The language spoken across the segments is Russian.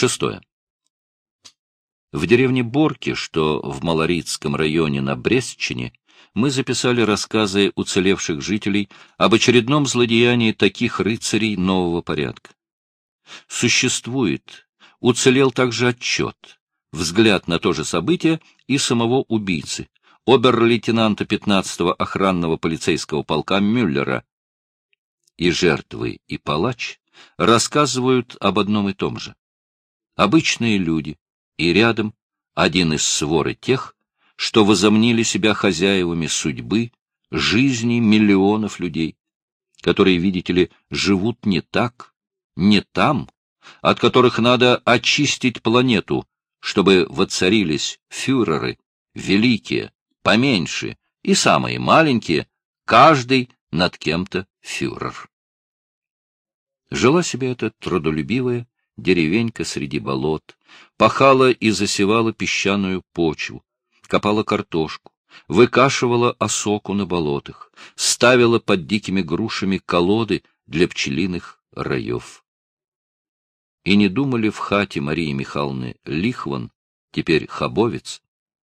Шестое. В деревне Борки, что в Малорицком районе на Брестчине, мы записали рассказы уцелевших жителей об очередном злодеянии таких рыцарей нового порядка. Существует, уцелел также отчет, взгляд на то же событие и самого убийцы, обер-лейтенанта 15-го охранного полицейского полка Мюллера. И жертвы, и палач рассказывают об одном и том же. Обычные люди, и рядом один из своры тех, что возомнили себя хозяевами судьбы, жизни миллионов людей, которые, видите ли, живут не так, не там, от которых надо очистить планету, чтобы воцарились фюреры, великие, поменьше и самые маленькие, каждый над кем-то фюрер. Жила себе эта трудолюбивая деревенька среди болот, пахала и засевала песчаную почву, копала картошку, выкашивала осоку на болотах, ставила под дикими грушами колоды для пчелиных раев. И не думали в хате Марии Михайловны Лихван, теперь Хабовец,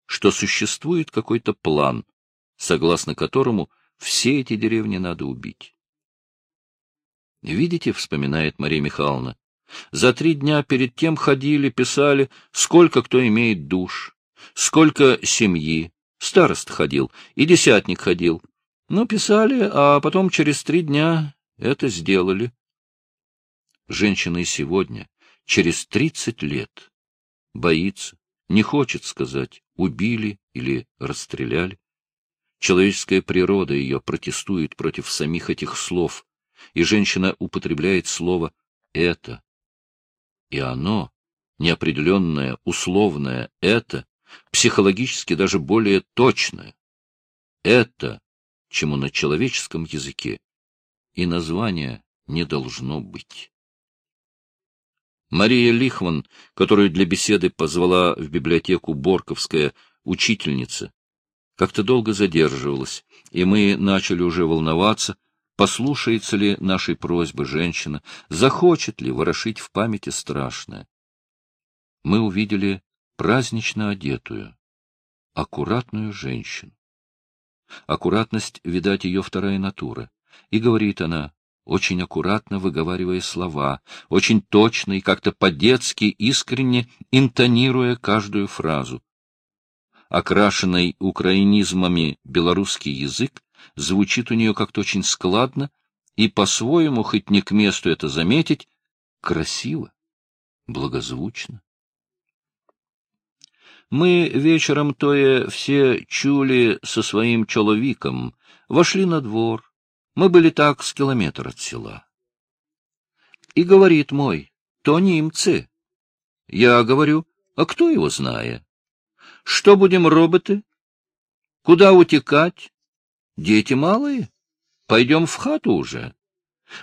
что существует какой-то план, согласно которому все эти деревни надо убить. Видите, вспоминает Мария Михайловна, за три дня перед тем ходили, писали, сколько кто имеет душ, сколько семьи. Старост ходил, и десятник ходил. Ну, писали, а потом через три дня это сделали. Женщина и сегодня, через тридцать лет, боится, не хочет сказать, убили или расстреляли. Человеческая природа ее протестует против самих этих слов, и женщина употребляет слово «это». И оно, неопределенное, условное «это», психологически даже более точное. Это, чему на человеческом языке и названия не должно быть. Мария Лихван, которую для беседы позвала в библиотеку Борковская учительница, как-то долго задерживалась, и мы начали уже волноваться, послушается ли нашей просьбы женщина, захочет ли ворошить в памяти страшное. Мы увидели празднично одетую, аккуратную женщину. Аккуратность, видать, ее вторая натура. И говорит она, очень аккуратно выговаривая слова, очень точно и как-то по-детски искренне интонируя каждую фразу. Окрашенный украинизмами белорусский язык звучит у нее как-то очень складно и по-своему, хоть не к месту это заметить, красиво, благозвучно. Мы вечером тое все чули со своим человеком, вошли на двор. Мы были так с километр от села. И говорит мой, то немцы. Я говорю, а кто его знает? Что будем роботы? Куда утекать? Дети малые? Пойдем в хату уже.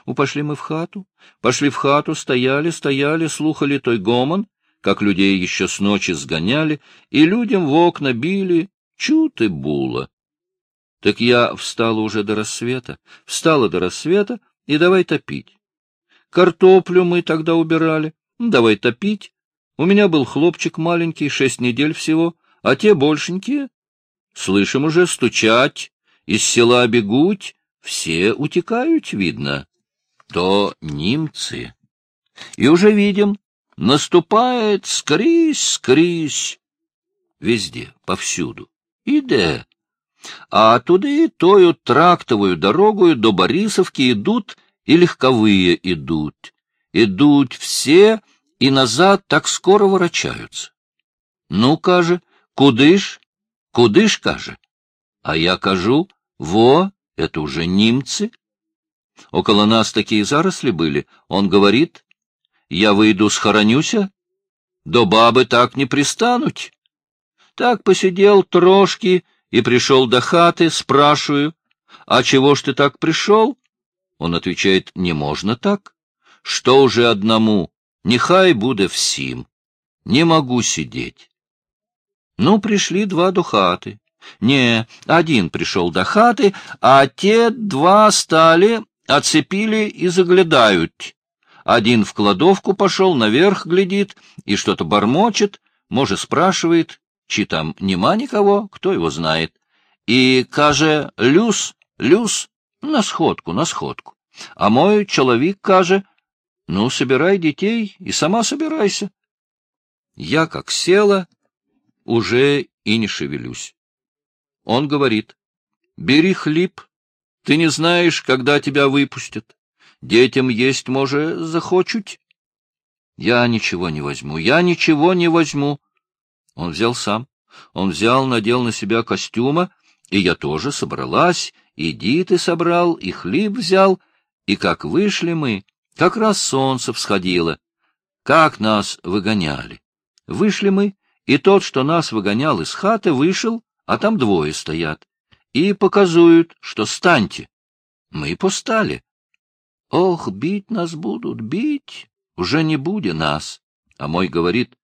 У пошли мы в хату, пошли в хату, стояли, стояли, слухали той гомон, как людей еще с ночи сгоняли, и людям в окна били, чуты була. Так я встала уже до рассвета, встала до рассвета, и давай топить. Картоплю мы тогда убирали, давай топить. У меня был хлопчик маленький, шесть недель всего, а те большенькие. Слышим уже стучать, из села бегут, все утекают, видно. То немцы. И уже видим, Наступает скрізь, скрізь. Везде, повсюду. Іде. А туди тою трактовою дорогою до Борисовки идут и легковые идут. Идут все и назад так скоро ворочаются. Ну, каже, куди ж? Куди ж, каже? А я кажу, во, это уже немцы. Около нас такие заросли были. Он говорит, я выйду схоронюся? До бабы так не пристануть. Так посидел трошки и пришел до хаты, спрашиваю, а чего ж ты так пришел? Он отвечает, не можно так. Что уже одному, нехай буде всім. Не могу сидеть. Ну, пришли два до хаты. Не, один пришел до хаты, а те два стали, оцепили и заглядают Один в кладовку пошел, наверх глядит и что-то бормочет, может, спрашивает, чи там нема никого, кто его знает. И каже, люс, люс, на сходку, на сходку. А мой человек каже, ну, собирай детей и сама собирайся. Я как села, уже и не шевелюсь. Он говорит, бери хлеб, ты не знаешь, когда тебя выпустят. Детям есть, может, захочуть. Я ничего не возьму, я ничего не возьму. Он взял сам. Он взял, надел на себя костюма, и я тоже собралась, и Диты собрал, и хлеб взял, и как вышли мы, как раз солнце всходило, как нас выгоняли. Вышли мы, и тот, что нас выгонял из хаты, вышел, а там двое стоят, и показуют, что станьте. Мы постали. Ох, бить нас будут, бить, уже не буде нас. А мой говорит,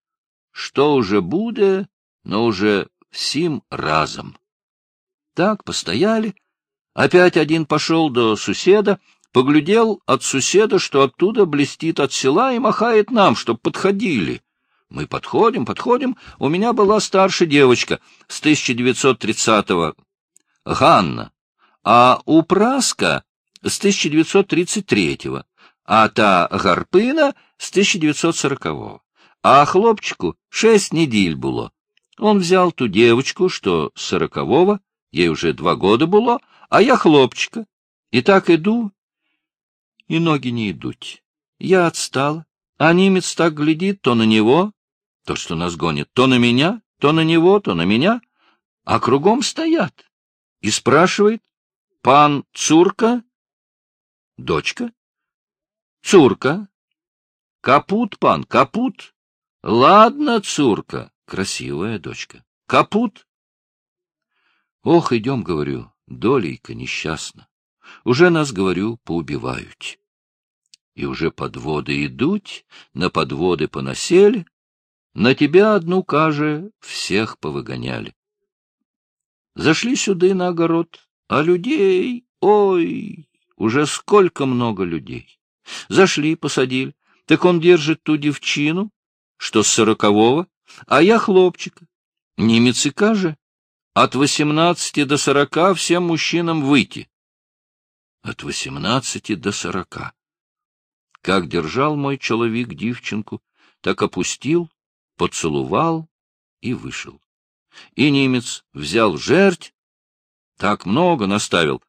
что уже буде, но уже всем разом. Так постояли. Опять один пошел до суседа, поглядел от суседа, что оттуда блестит от села и махает нам, чтоб подходили. Мы подходим, подходим. У меня была старшая девочка с 1930-го, Ганна, а у Праска с 1933-го, а та Гарпина с 1940-го. А хлопчику шесть недель было. Он взял ту девочку, что сорокового, ей уже два года было, а я хлопчика. И так иду, и ноги не идут. Я отстала, а немец так глядит то на него, то, что нас гонит, то на меня, то на него, то на меня, а кругом стоят. И спрашивает, пан Цурка? Дочка? Цурка. Капут, пан, капут. Ладно, Цурка, красивая дочка. Капут. Ох, идем, говорю, долейка несчастна. Уже нас, говорю, поубивают. И уже подводы идут, на подводы понасели, на тебя одну, каже, всех повыгоняли. Зашли сюда на огород, а людей, ой, уже сколько много людей. Зашли, посадили, так он держит ту девчину, что с сорокового, а я хлопчика. Немец и каже, от восемнадцати до сорока всем мужчинам выйти. От восемнадцати до сорока. Как держал мой человек девчонку, так опустил, поцеловал и вышел. И немец взял жерть, так много наставил.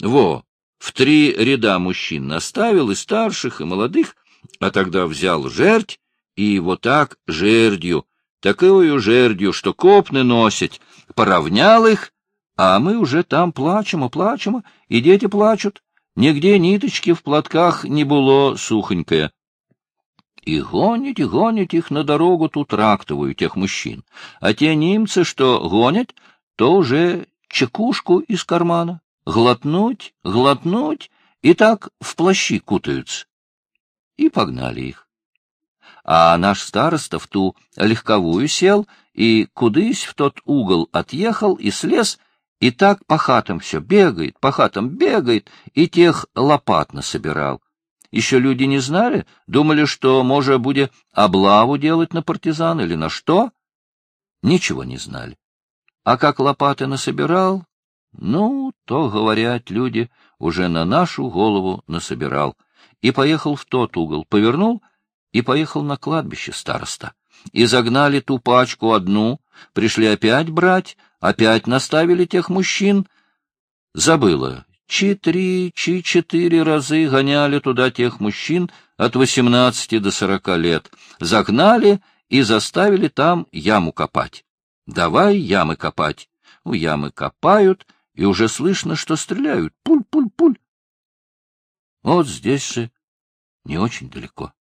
Во, в три ряда мужчин наставил, и старших, и молодых, а тогда взял жерть, и вот так жердью, такую жердью, что копны носить, поравнял их, а мы уже там плачем и плачем, и дети плачут. Нигде ниточки в платках не было сухонькое. И гонить, и гонить их на дорогу ту трактовую, тех мужчин. А те немцы, что гонят, то уже чекушку из кармана. Глотнуть, глотнуть, и так в плащи кутаются. И погнали их. А наш староста в ту легковую сел и кудысь в тот угол отъехал и слез, и так по хатам все бегает, по хатам бегает, и тех лопат насобирал. Еще люди не знали, думали, что, может, будет облаву делать на партизан или на что. Ничего не знали. А как лопаты насобирал, ну, то, говорят люди, уже на нашу голову насобирал. И поехал в тот угол, повернул и поехал на кладбище староста. И загнали ту пачку одну, пришли опять брать, опять наставили тех мужчин. Забыла, Чи три, чи четыре разы гоняли туда тех мужчин от восемнадцати до сорока лет, загнали и заставили там яму копать. Давай ямы копать. У ямы копают, и уже слышно, что стреляют. Пуль-пуль-пуль. Вот здесь же не очень далеко.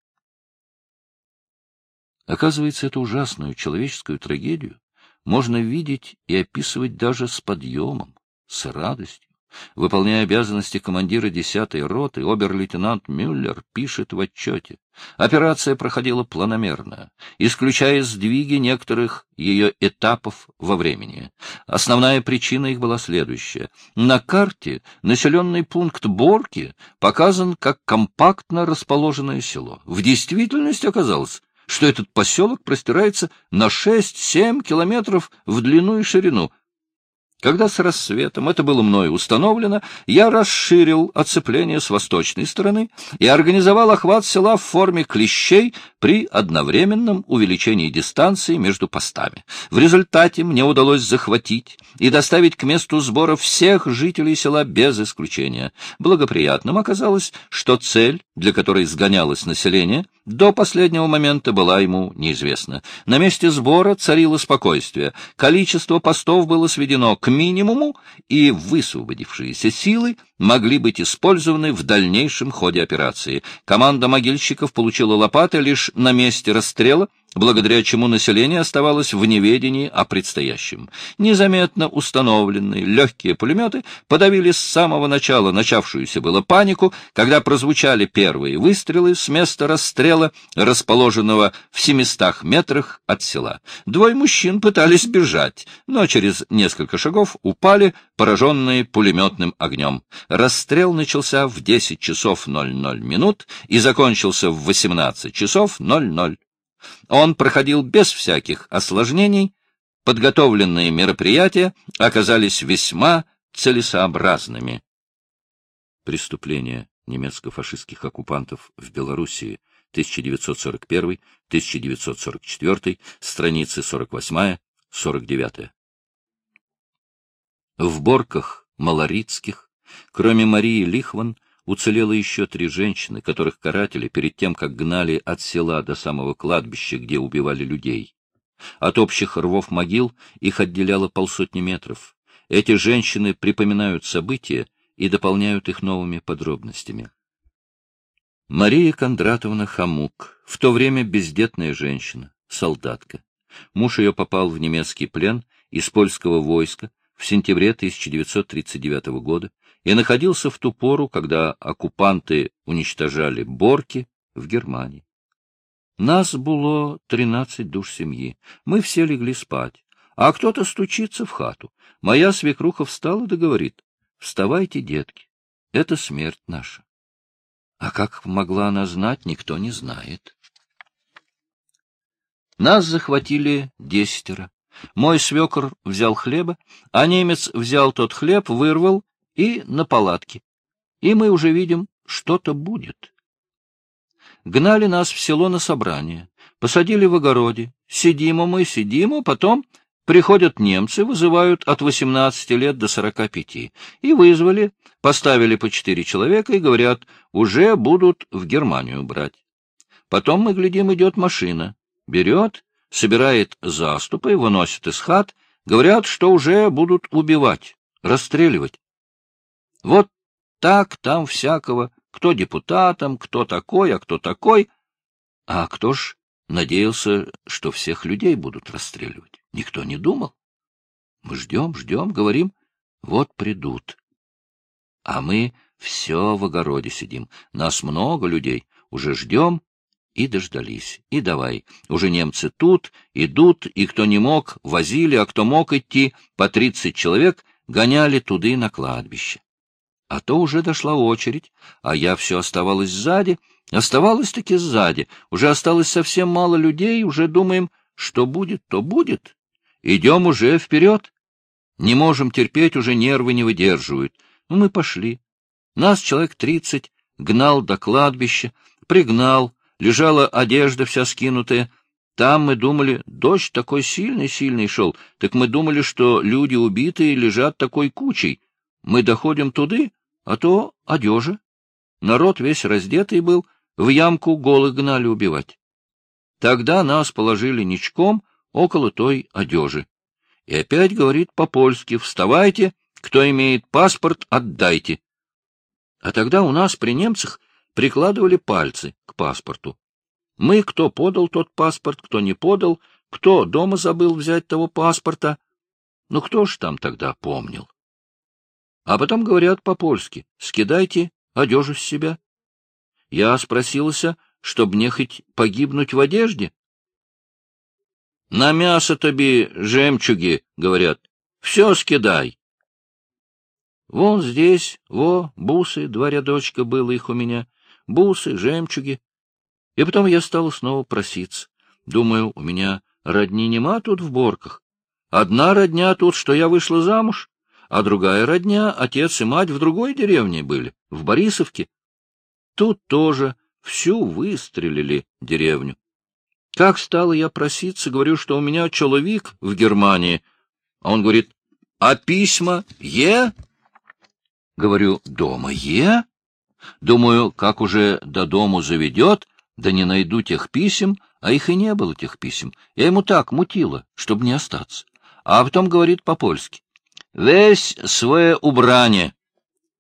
Оказывается, эту ужасную человеческую трагедию можно видеть и описывать даже с подъемом, с радостью Выполняя обязанности командира 10-й роты, обер-лейтенант Мюллер пишет в отчете. Операция проходила планомерно, исключая сдвиги некоторых ее этапов во времени. Основная причина их была следующая. На карте населенный пункт Борки показан как компактно расположенное село. В действительности оказалось, что этот поселок простирается на 6-7 километров в длину и ширину, когда с рассветом это было мною установлено, я расширил оцепление с восточной стороны и организовал охват села в форме клещей при одновременном увеличении дистанции между постами. В результате мне удалось захватить и доставить к месту сбора всех жителей села без исключения. Благоприятным оказалось, что цель, для которой сгонялось население, до последнего момента была ему неизвестна. На месте сбора царило спокойствие. Количество постов было сведено к минимуму, и высвободившиеся силы могли быть использованы в дальнейшем ходе операции. Команда могильщиков получила лопаты лишь на месте расстрела, благодаря чему население оставалось в неведении о предстоящем. Незаметно установленные легкие пулеметы подавили с самого начала начавшуюся было панику, когда прозвучали первые выстрелы с места расстрела, расположенного в 700 метрах от села. Двое мужчин пытались бежать, но через несколько шагов упали, пораженные пулеметным огнем. Расстрел начался в 10 часов 00 минут и закончился в 18 часов 00 он проходил без всяких осложнений, подготовленные мероприятия оказались весьма целесообразными. Преступления немецко-фашистских оккупантов в Белоруссии 1941-1944, страницы 48-49. В Борках Малорицких, кроме Марии Лихван, уцелело еще три женщины, которых каратели перед тем, как гнали от села до самого кладбища, где убивали людей. От общих рвов могил их отделяло полсотни метров. Эти женщины припоминают события и дополняют их новыми подробностями. Мария Кондратовна Хамук, в то время бездетная женщина, солдатка. Муж ее попал в немецкий плен из польского войска в сентябре 1939 года и находился в ту пору, когда оккупанты уничтожали Борки в Германии. Нас было тринадцать душ семьи. Мы все легли спать. А кто-то стучится в хату. Моя свекруха встала да говорит, «Вставайте, детки, это смерть наша». А как могла она знать, никто не знает. Нас захватили десятеро. Мой свекор взял хлеба, а немец взял тот хлеб, вырвал и на палатке. И мы уже видим, что-то будет. Гнали нас в село на собрание, посадили в огороде. Сидим мы, сидим, а потом приходят немцы, вызывают от 18 лет до 45. И вызвали, поставили по четыре человека и говорят, уже будут в Германию брать. Потом мы глядим, идет машина. Берет, собирает заступы, выносит из хат, говорят, что уже будут убивать, расстреливать. Вот так там всякого, кто депутатом, кто такой, а кто такой. А кто ж надеялся, что всех людей будут расстреливать? Никто не думал. Мы ждем, ждем, говорим, вот придут. А мы все в огороде сидим, нас много людей, уже ждем и дождались. И давай, уже немцы тут, идут, и кто не мог, возили, а кто мог идти, по тридцать человек гоняли туды на кладбище. А то уже дошла очередь, а я все оставалась сзади, оставалась-таки сзади. Уже осталось совсем мало людей, уже думаем, что будет, то будет. Идем уже вперед. Не можем терпеть, уже нервы не выдерживают. Ну, мы пошли. Нас человек тридцать, гнал до кладбища, пригнал, лежала одежда вся скинутая. Там мы думали, дождь такой сильный-сильный шел, так мы думали, что люди убитые лежат такой кучей. Мы доходим туды, а то одежа. Народ весь раздетый был, в ямку голых гнали убивать. Тогда нас положили ничком около той одежи. И опять говорит по-польски «Вставайте, кто имеет паспорт, отдайте». А тогда у нас при немцах прикладывали пальцы к паспорту. Мы, кто подал тот паспорт, кто не подал, кто дома забыл взять того паспорта. Ну кто ж там тогда помнил? А потом говорят по-польски, скидайте одежу с себя. Я спросился, чтоб мне хоть погибнуть в одежде. На мясо тоби жемчуги, говорят, все скидай. Вон здесь, во, бусы, два рядочка было их у меня, бусы, жемчуги. И потом я стала снова проситься. Думаю, у меня родни нема тут в Борках. Одна родня тут, что я вышла замуж, а другая родня, отец и мать в другой деревне были, в Борисовке. Тут тоже всю выстрелили деревню. Как стала я проситься, говорю, что у меня человек в Германии. А он говорит, а письма е? Говорю, дома е? Думаю, как уже до дому заведет, да не найду тех писем, а их и не было, тех писем. Я ему так мутила, чтобы не остаться. А потом говорит по-польски. «Весь свое убрание.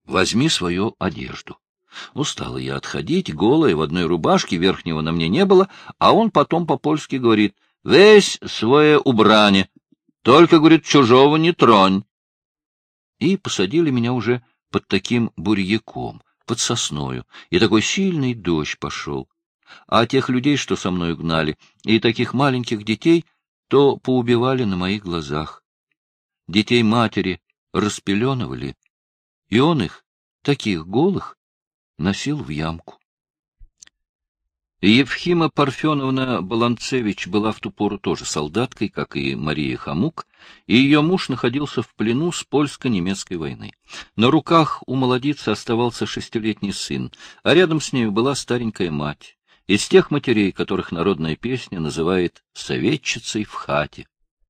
Возьми свою одежду». Устала я отходить, голая, в одной рубашке, верхнего на мне не было, а он потом по-польски говорит «Весь свое убрание. Только, говорит, чужого не тронь». И посадили меня уже под таким бурьяком, под сосною, и такой сильный дождь пошел а тех людей, что со мной гнали, и таких маленьких детей, то поубивали на моих глазах. Детей матери распеленывали, и он их, таких голых, носил в ямку. Евхима Парфеновна Баланцевич была в ту пору тоже солдаткой, как и Мария Хамук, и ее муж находился в плену с польско-немецкой войны. На руках у молодицы оставался шестилетний сын, а рядом с нею была старенькая мать из тех матерей, которых народная песня называет «советчицей в хате».